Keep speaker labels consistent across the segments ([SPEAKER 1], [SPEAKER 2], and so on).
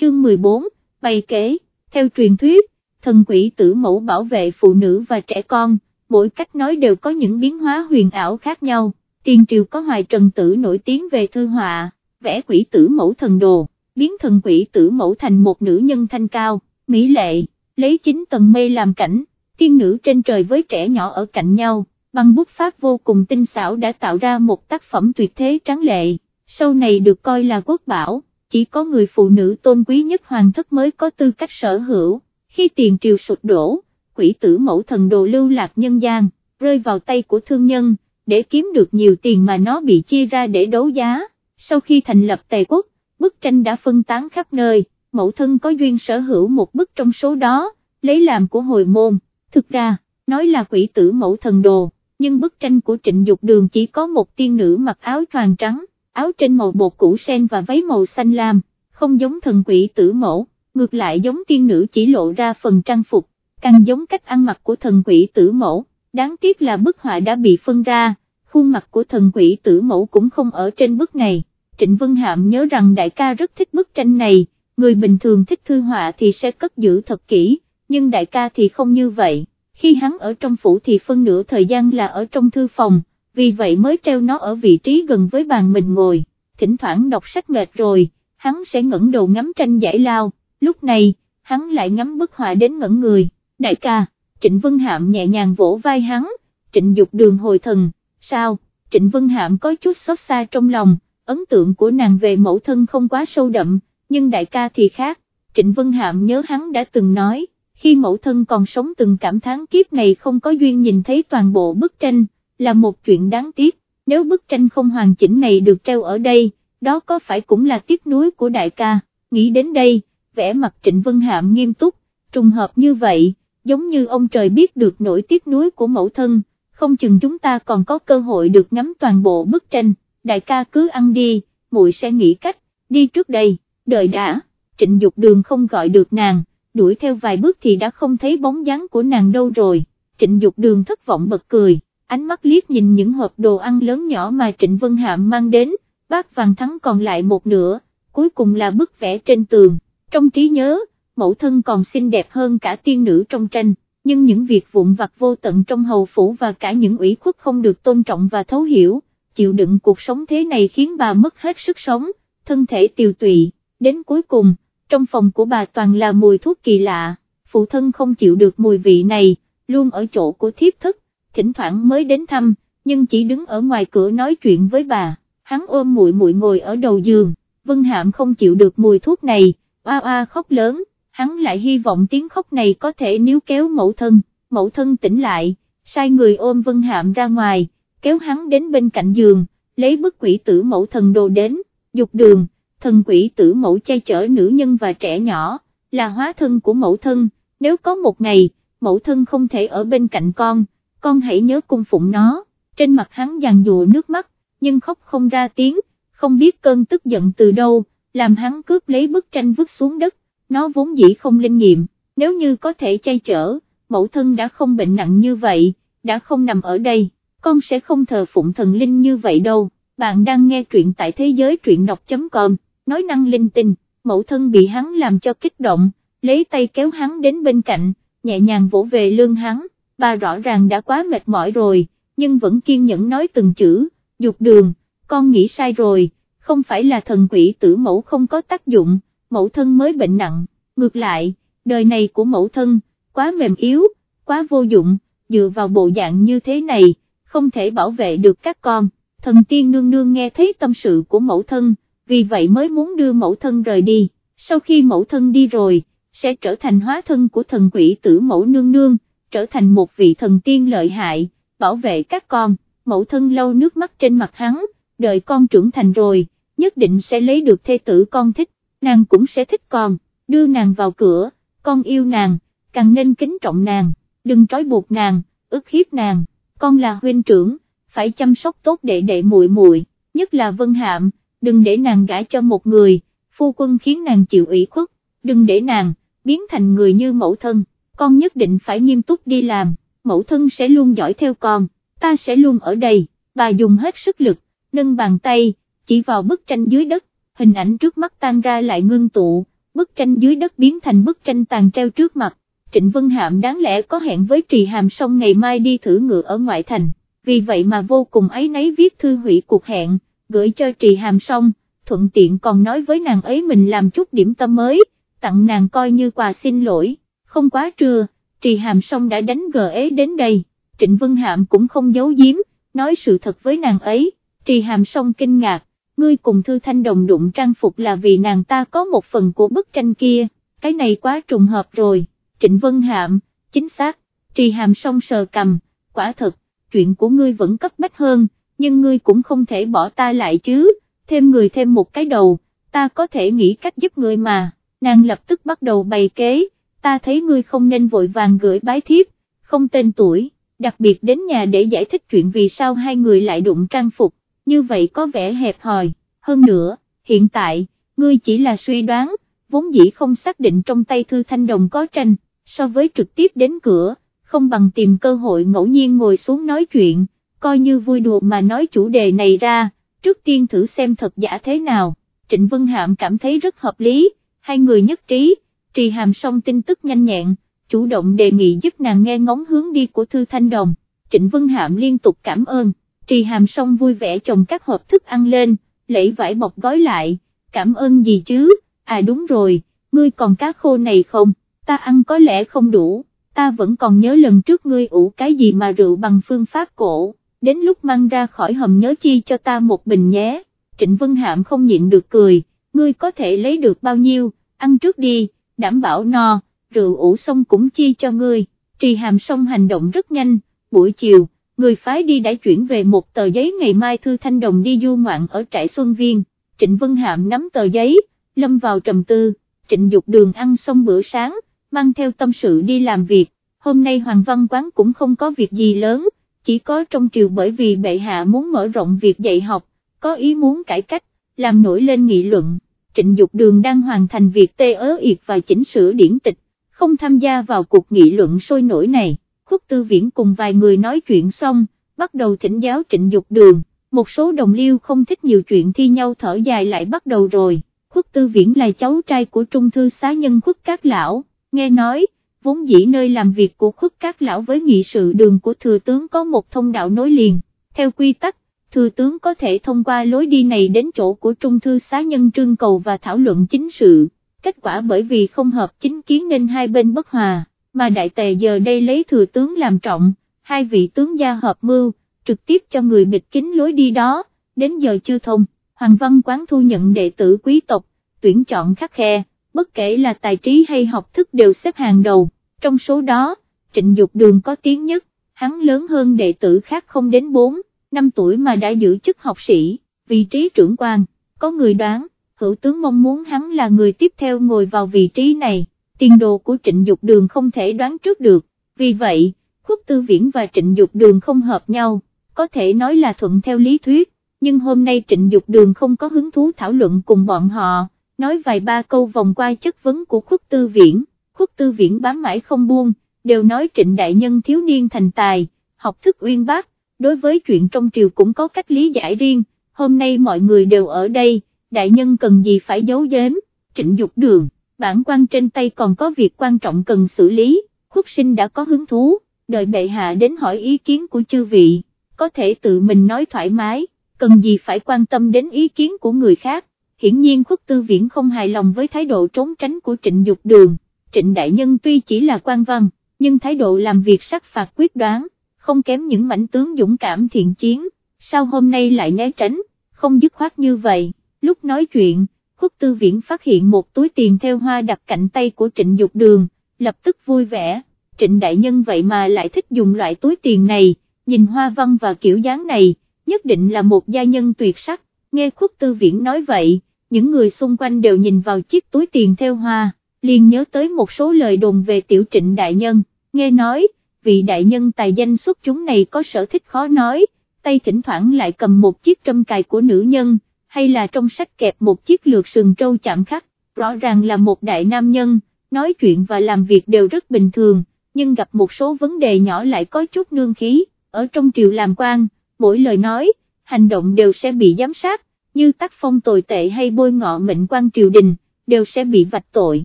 [SPEAKER 1] chương 14, bày kế, theo truyền thuyết, thần quỷ tử mẫu bảo vệ phụ nữ và trẻ con, mỗi cách nói đều có những biến hóa huyền ảo khác nhau, tiền triều có hoài trần tử nổi tiếng về thư họa, vẽ quỷ tử mẫu thần đồ, biến thần quỷ tử mẫu thành một nữ nhân thanh cao, mỹ lệ, lấy chính tầng mây làm cảnh, tiên nữ trên trời với trẻ nhỏ ở cạnh nhau, bằng bút pháp vô cùng tinh xảo đã tạo ra một tác phẩm tuyệt thế tráng lệ, sau này được coi là quốc bảo, chỉ có người phụ nữ tôn quý nhất hoàng thất mới có tư cách sở hữu, khi tiền triều sụt đổ, quỷ tử mẫu thần đồ lưu lạc nhân gian, rơi vào tay của thương nhân, để kiếm được nhiều tiền mà nó bị chia ra để đấu giá, sau khi thành lập Tề quốc, bức tranh đã phân tán khắp nơi, mẫu thân có duyên sở hữu một bức trong số đó, lấy làm của hồi môn, thực ra, nói là quỷ tử mẫu thần đồ, nhưng bức tranh của trịnh Dục đường chỉ có một tiên nữ mặc áo choàng trắng, áo trên màu bột củ sen và váy màu xanh lam, không giống thần quỷ tử mẫu, ngược lại giống tiên nữ chỉ lộ ra phần trang phục, càng giống cách ăn mặc của thần quỷ tử mẫu, đáng tiếc là bức họa đã bị phân ra, khuôn mặt của thần quỷ tử mẫu cũng không ở trên bức này. Trịnh Vân Hạm nhớ rằng đại ca rất thích bức tranh này, người bình thường thích thư họa thì sẽ cất giữ thật kỹ, nhưng đại ca thì không như vậy, khi hắn ở trong phủ thì phân nửa thời gian là ở trong thư phòng, vì vậy mới treo nó ở vị trí gần với bàn mình ngồi, thỉnh thoảng đọc sách mệt rồi, hắn sẽ ngẩng đầu ngắm tranh giải lao, lúc này, hắn lại ngắm bức họa đến ngẩn người, đại ca, Trịnh Vân Hạm nhẹ nhàng vỗ vai hắn, Trịnh Dục đường hồi thần, sao, Trịnh Vân Hạm có chút xót xa trong lòng, ấn tượng của nàng về mẫu thân không quá sâu đậm, nhưng đại ca thì khác, Trịnh Vân Hạm nhớ hắn đã từng nói, khi mẫu thân còn sống từng cảm thán kiếp này không có duyên nhìn thấy toàn bộ bức tranh, là một chuyện đáng tiếc, nếu bức tranh không hoàn chỉnh này được treo ở đây, đó có phải cũng là tiếc nuối của đại ca, nghĩ đến đây, vẻ mặt Trịnh Vân Hạm nghiêm túc, trùng hợp như vậy, giống như ông trời biết được nỗi tiếc nuối của mẫu thân, không chừng chúng ta còn có cơ hội được ngắm toàn bộ bức tranh, đại ca cứ ăn đi, muội sẽ nghĩ cách, đi trước đây, đợi đã, trịnh dục đường không gọi được nàng, đuổi theo vài bước thì đã không thấy bóng dáng của nàng đâu rồi, trịnh dục đường thất vọng bật cười, ánh mắt liếc nhìn những hộp đồ ăn lớn nhỏ mà trịnh Vân Hạm mang đến, bác vàng thắng còn lại một nửa, cuối cùng là bức vẽ trên tường, trong trí nhớ, mẫu thân còn xinh đẹp hơn cả tiên nữ trong tranh, nhưng những việc vụn vặt vô tận trong hầu phủ và cả những ủy khuất không được tôn trọng và thấu hiểu, chịu đựng cuộc sống thế này khiến bà mất hết sức sống, thân thể tiều tụy, đến cuối cùng, trong phòng của bà toàn là mùi thuốc kỳ lạ, phụ thân không chịu được mùi vị này, luôn ở chỗ của thiếp thức, thỉnh thoảng mới đến thăm, nhưng chỉ đứng ở ngoài cửa nói chuyện với bà, hắn ôm muội muội ngồi ở đầu giường, Vân Hạm không chịu được mùi thuốc này, oa oa khóc lớn, hắn lại hy vọng tiếng khóc này có thể níu kéo mẫu thân, mẫu thân tỉnh lại, sai người ôm Vân Hạm ra ngoài, kéo hắn đến bên cạnh giường, lấy bức quỷ tử mẫu thần đồ đến, dục đường, thần quỷ tử mẫu che chở nữ nhân và trẻ nhỏ, là hóa thân của mẫu thân, nếu có một ngày, mẫu thân không thể ở bên cạnh con, con hãy nhớ cung phụng nó, trên mặt hắn giàn dụa nước mắt, nhưng khóc không ra tiếng, không biết cơn tức giận từ đâu, làm hắn cướp lấy bức tranh vứt xuống đất, nó vốn dĩ không linh nghiệm, nếu như có thể chay chở, mẫu thân đã không bệnh nặng như vậy, đã không nằm ở đây, con sẽ không thờ phụng thần linh như vậy đâu, bạn đang nghe truyện tại thế giới truyện đọc.com, nói năng linh tinh, mẫu thân bị hắn làm cho kích động, lấy tay kéo hắn đến bên cạnh, nhẹ nhàng vỗ về lưng hắn, bà rõ ràng đã quá mệt mỏi rồi, nhưng vẫn kiên nhẫn nói từng chữ, dục đường, con nghĩ sai rồi, không phải là thần quỷ tử mẫu không có tác dụng, mẫu thân mới bệnh nặng, ngược lại, đời này của mẫu thân, quá mềm yếu, quá vô dụng, dựa vào bộ dạng như thế này, không thể bảo vệ được các con, thần tiên nương nương nghe thấy tâm sự của mẫu thân, vì vậy mới muốn đưa mẫu thân rời đi, sau khi mẫu thân đi rồi, sẽ trở thành hóa thân của thần quỷ tử mẫu nương nương, trở thành một vị thần tiên lợi hại, bảo vệ các con, mẫu thân lâu nước mắt trên mặt hắn, đợi con trưởng thành rồi, nhất định sẽ lấy được thê tử con thích, nàng cũng sẽ thích con, đưa nàng vào cửa, con yêu nàng, càng nên kính trọng nàng, đừng trói buộc nàng, ức hiếp nàng, con là huynh trưởng, phải chăm sóc tốt để đệ muội muội, nhất là Vân Hạm, đừng để nàng gả cho một người, phu quân khiến nàng chịu ủy khuất, đừng để nàng, biến thành người như mẫu thân, con nhất định phải nghiêm túc đi làm, mẫu thân sẽ luôn dõi theo con, ta sẽ luôn ở đây, bà dùng hết sức lực, nâng bàn tay, chỉ vào bức tranh dưới đất, hình ảnh trước mắt tan ra lại ngưng tụ, bức tranh dưới đất biến thành bức tranh tàn treo trước mặt, Trịnh Vân Hạm đáng lẽ có hẹn với Trì Hàm xong ngày mai đi thử ngựa ở ngoại thành, vì vậy mà vô cùng ấy nấy viết thư hủy cuộc hẹn, gửi cho Trì Hàm xong, thuận tiện còn nói với nàng ấy mình làm chút điểm tâm mới, tặng nàng coi như quà xin lỗi, không quá trưa, Trì Hàm xong đã đánh gờ ế đến đây, Trịnh Vân Hạm cũng không giấu giếm, nói sự thật với nàng ấy, Trì Hàm xong kinh ngạc, ngươi cùng Thư Thanh Đồng đụng trang phục là vì nàng ta có một phần của bức tranh kia, cái này quá trùng hợp rồi, Trịnh Vân Hạm, chính xác, Trì Hàm xong sờ cầm, quả thật, chuyện của ngươi vẫn cấp bách hơn, nhưng ngươi cũng không thể bỏ ta lại chứ, thêm người thêm một cái đầu, ta có thể nghĩ cách giúp ngươi mà, nàng lập tức bắt đầu bày kế, ta thấy ngươi không nên vội vàng gửi bái thiếp, không tên tuổi, đặc biệt đến nhà để giải thích chuyện vì sao hai người lại đụng trang phục, như vậy có vẻ hẹp hòi, hơn nữa, hiện tại, ngươi chỉ là suy đoán, vốn dĩ không xác định trong tay Thư Thanh Đồng có tranh, so với trực tiếp đến cửa, không bằng tìm cơ hội ngẫu nhiên ngồi xuống nói chuyện, coi như vui đùa mà nói chủ đề này ra, trước tiên thử xem thật giả thế nào, Trịnh Vân Hạm cảm thấy rất hợp lý, hai người nhất trí, trì hàm xong tin tức nhanh nhẹn, chủ động đề nghị giúp nàng nghe ngóng hướng đi của Thư Thanh Đồng, Trịnh Vân Hạm liên tục cảm ơn, trì hàm xong vui vẻ chồng các hộp thức ăn lên, lấy vải bọc gói lại, cảm ơn gì chứ, à đúng rồi, ngươi còn cá khô này không, ta ăn có lẽ không đủ, ta vẫn còn nhớ lần trước ngươi ủ cái gì mà rượu bằng phương pháp cổ, đến lúc mang ra khỏi hầm nhớ chi cho ta một bình nhé, Trịnh Vân Hạm không nhịn được cười, ngươi có thể lấy được bao nhiêu, ăn trước đi, đảm bảo no, rượu ủ xong cũng chi cho ngươi, trì hàm xong hành động rất nhanh, buổi chiều, người phái đi đã chuyển về một tờ giấy ngày mai Thư Thanh Đồng đi du ngoạn ở trại Xuân Viên, Trịnh Vân Hạm nắm tờ giấy, lâm vào trầm tư, Trịnh Dục Đường ăn xong bữa sáng, mang theo tâm sự đi làm việc, hôm nay Hoàng Văn Quán cũng không có việc gì lớn, chỉ có trong triều bởi vì bệ hạ muốn mở rộng việc dạy học, có ý muốn cải cách, làm nổi lên nghị luận, Trịnh Dục Đường đang hoàn thành việc tê ớ yệt và chỉnh sửa điển tịch, không tham gia vào cuộc nghị luận sôi nổi này, Khúc tư viễn cùng vài người nói chuyện xong, bắt đầu thỉnh giáo Trịnh Dục Đường, một số đồng liêu không thích nhiều chuyện thi nhau thở dài lại bắt đầu rồi, khuất tư viễn là cháu trai của trung thư xá nhân khuất các lão, nghe nói, vốn dĩ nơi làm việc của khuất các lão với nghị sự đường của thừa tướng có một thông đạo nối liền, theo quy tắc, thừa tướng có thể thông qua lối đi này đến chỗ của trung thư xá nhân trương cầu và thảo luận chính sự, kết quả bởi vì không hợp chính kiến nên hai bên bất hòa, mà đại tề giờ đây lấy thừa tướng làm trọng, hai vị tướng gia hợp mưu, trực tiếp cho người bịt kín lối đi đó, đến giờ chưa thông, Hoàng Văn Quán thu nhận đệ tử quý tộc, tuyển chọn khắc khe, bất kể là tài trí hay học thức đều xếp hàng đầu, trong số đó, trịnh Dục đường có tiếng nhất, hắn lớn hơn đệ tử khác không đến 4, 5 tuổi mà đã giữ chức học sĩ, vị trí trưởng quan, có người đoán, hữu tướng mong muốn hắn là người tiếp theo ngồi vào vị trí này, tiền đồ của trịnh Dục đường không thể đoán trước được, vì vậy, khuất tư viễn và trịnh Dục đường không hợp nhau, có thể nói là thuận theo lý thuyết, nhưng hôm nay trịnh Dục đường không có hứng thú thảo luận cùng bọn họ, nói vài ba câu vòng qua chất vấn của khuất tư viễn, khuất tư viễn bám mãi không buông, đều nói trịnh đại nhân thiếu niên thành tài, học thức uyên bác, đối với chuyện trong triều cũng có cách lý giải riêng, hôm nay mọi người đều ở đây, đại nhân cần gì phải giấu giếm, trịnh dục đường, bản quan trên tay còn có việc quan trọng cần xử lý, khuất sinh đã có hứng thú, đợi bệ hạ đến hỏi ý kiến của chư vị, có thể tự mình nói thoải mái, cần gì phải quan tâm đến ý kiến của người khác, hiển nhiên khuất tư viễn không hài lòng với thái độ trốn tránh của trịnh dục đường, trịnh đại nhân tuy chỉ là quan văn, nhưng thái độ làm việc sắc phạt quyết đoán, không kém những mảnh tướng dũng cảm thiện chiến, sao hôm nay lại né tránh, không dứt khoát như vậy, lúc nói chuyện, khuất tư viễn phát hiện một túi tiền theo hoa đặt cạnh tay của trịnh dục đường, lập tức vui vẻ, trịnh đại nhân vậy mà lại thích dùng loại túi tiền này, nhìn hoa văn và kiểu dáng này, nhất định là một gia nhân tuyệt sắc, nghe khuất tư viễn nói vậy, những người xung quanh đều nhìn vào chiếc túi tiền theo hoa, liền nhớ tới một số lời đồn về tiểu trịnh đại nhân, nghe nói, vị đại nhân tài danh xuất chúng này có sở thích khó nói, tay thỉnh thoảng lại cầm một chiếc trâm cài của nữ nhân, hay là trong sách kẹp một chiếc lược sừng trâu chạm khắc, rõ ràng là một đại nam nhân, nói chuyện và làm việc đều rất bình thường, nhưng gặp một số vấn đề nhỏ lại có chút nương khí, ở trong triều làm quan, mỗi lời nói, hành động đều sẽ bị giám sát, như tác phong tồi tệ hay bôi ngọ mệnh quan triều đình, đều sẽ bị vạch tội,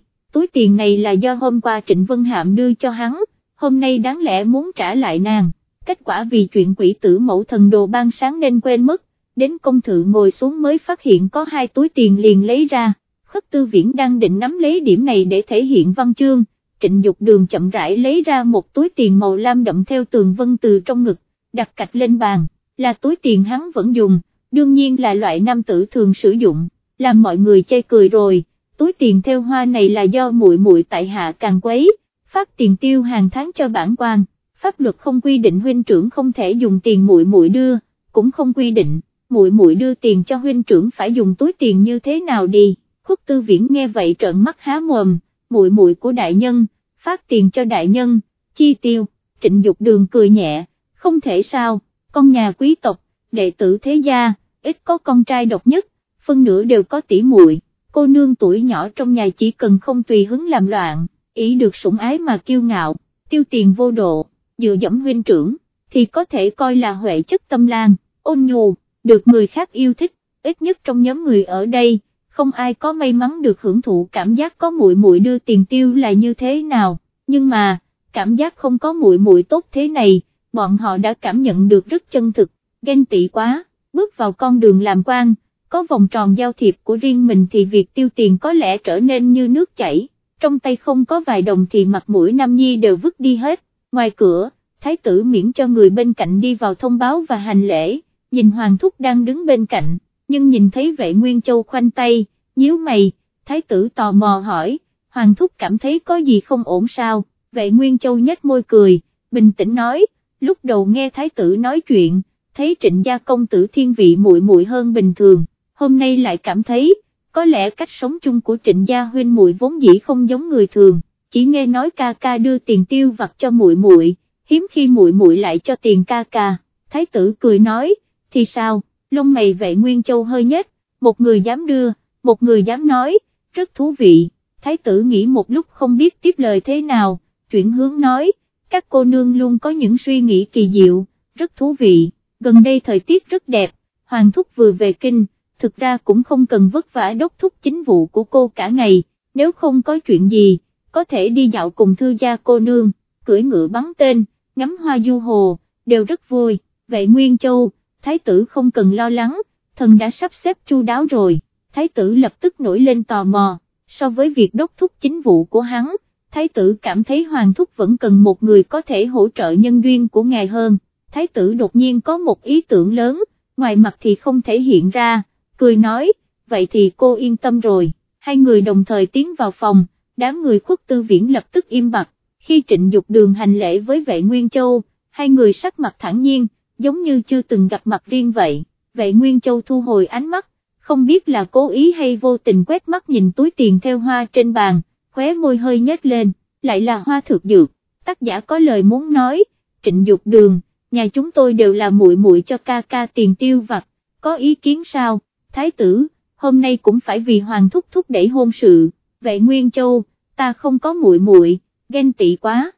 [SPEAKER 1] túi tiền này là do hôm qua Trịnh Vân Hạm đưa cho hắn, hôm nay đáng lẽ muốn trả lại nàng, kết quả vì chuyện quỷ tử mẫu thần đồ ban sáng nên quên mất, đến công thự ngồi xuống mới phát hiện có hai túi tiền liền lấy ra, khất tư viễn đang định nắm lấy điểm này để thể hiện văn chương, trịnh dục đường chậm rãi lấy ra một túi tiền màu lam đậm theo tường vân từ trong ngực, đặt cạch lên bàn, là túi tiền hắn vẫn dùng, đương nhiên là loại nam tử thường sử dụng, làm mọi người chê cười rồi, túi tiền theo hoa này là do muội muội tại hạ càng quấy, phát tiền tiêu hàng tháng cho bản quan, pháp luật không quy định huynh trưởng không thể dùng tiền muội muội đưa, cũng không quy định, muội muội đưa tiền cho huynh trưởng phải dùng túi tiền như thế nào đi, khuất tư viễn nghe vậy trợn mắt há mồm, muội muội của đại nhân, phát tiền cho đại nhân, chi tiêu, trịnh dục đường cười nhẹ, không thể sao, con nhà quý tộc, đệ tử thế gia, ít có con trai độc nhất, phân nửa đều có tỷ muội, cô nương tuổi nhỏ trong nhà chỉ cần không tùy hứng làm loạn, ý được sủng ái mà kiêu ngạo, tiêu tiền vô độ, dựa dẫm huynh trưởng, thì có thể coi là huệ chất tâm lan, ôn nhu, được người khác yêu thích, ít nhất trong nhóm người ở đây, không ai có may mắn được hưởng thụ cảm giác có muội muội đưa tiền tiêu là như thế nào, nhưng mà, cảm giác không có muội muội tốt thế này, bọn họ đã cảm nhận được rất chân thực, ghen tị quá, bước vào con đường làm quan, có vòng tròn giao thiệp của riêng mình thì việc tiêu tiền có lẽ trở nên như nước chảy, trong tay không có vài đồng thì mặt mũi Nam Nhi đều vứt đi hết, ngoài cửa, thái tử miễn cho người bên cạnh đi vào thông báo và hành lễ, nhìn Hoàng Thúc đang đứng bên cạnh, nhưng nhìn thấy vệ Nguyên Châu khoanh tay, nhíu mày, thái tử tò mò hỏi, Hoàng Thúc cảm thấy có gì không ổn sao, vệ Nguyên Châu nhếch môi cười, bình tĩnh nói, lúc đầu nghe thái tử nói chuyện, thấy trịnh gia công tử thiên vị muội muội hơn bình thường, hôm nay lại cảm thấy, có lẽ cách sống chung của trịnh gia huynh muội vốn dĩ không giống người thường, chỉ nghe nói ca ca đưa tiền tiêu vặt cho muội muội, hiếm khi muội muội lại cho tiền ca ca, thái tử cười nói, thì sao, lông mày vệ Nguyên Châu hơi nhếch, một người dám đưa, một người dám nói, rất thú vị, thái tử nghĩ một lúc không biết tiếp lời thế nào, chuyển hướng nói, các cô nương luôn có những suy nghĩ kỳ diệu, rất thú vị, gần đây thời tiết rất đẹp, hoàng thúc vừa về kinh, thực ra cũng không cần vất vả đốc thúc chính vụ của cô cả ngày, nếu không có chuyện gì, có thể đi dạo cùng thư gia cô nương, cưỡi ngựa bắn tên, ngắm hoa du hồ, đều rất vui, vậy Nguyên Châu, thái tử không cần lo lắng, thần đã sắp xếp chu đáo rồi, thái tử lập tức nổi lên tò mò, so với việc đốc thúc chính vụ của hắn, thái tử cảm thấy hoàng thúc vẫn cần một người có thể hỗ trợ nhân duyên của ngài hơn, thái tử đột nhiên có một ý tưởng lớn, ngoài mặt thì không thể hiện ra, cười nói, vậy thì cô yên tâm rồi, hai người đồng thời tiến vào phòng, đám người khuất tư viễn lập tức im bặt, khi trịnh dục đường hành lễ với vệ Nguyên Châu, hai người sắc mặt thẳng nhiên, giống như chưa từng gặp mặt riêng vậy, vệ Nguyên Châu thu hồi ánh mắt, không biết là cố ý hay vô tình quét mắt nhìn túi tiền theo hoa trên bàn, khóe môi hơi nhếch lên, lại là hoa thược dược, tác giả có lời muốn nói, trịnh dục đường, nhà chúng tôi đều là muội muội cho ca ca tiền tiêu vặt, có ý kiến sao, thái tử, hôm nay cũng phải vì hoàng thúc thúc đẩy hôn sự, vệ Nguyên Châu, ta không có muội muội, ghen tị quá.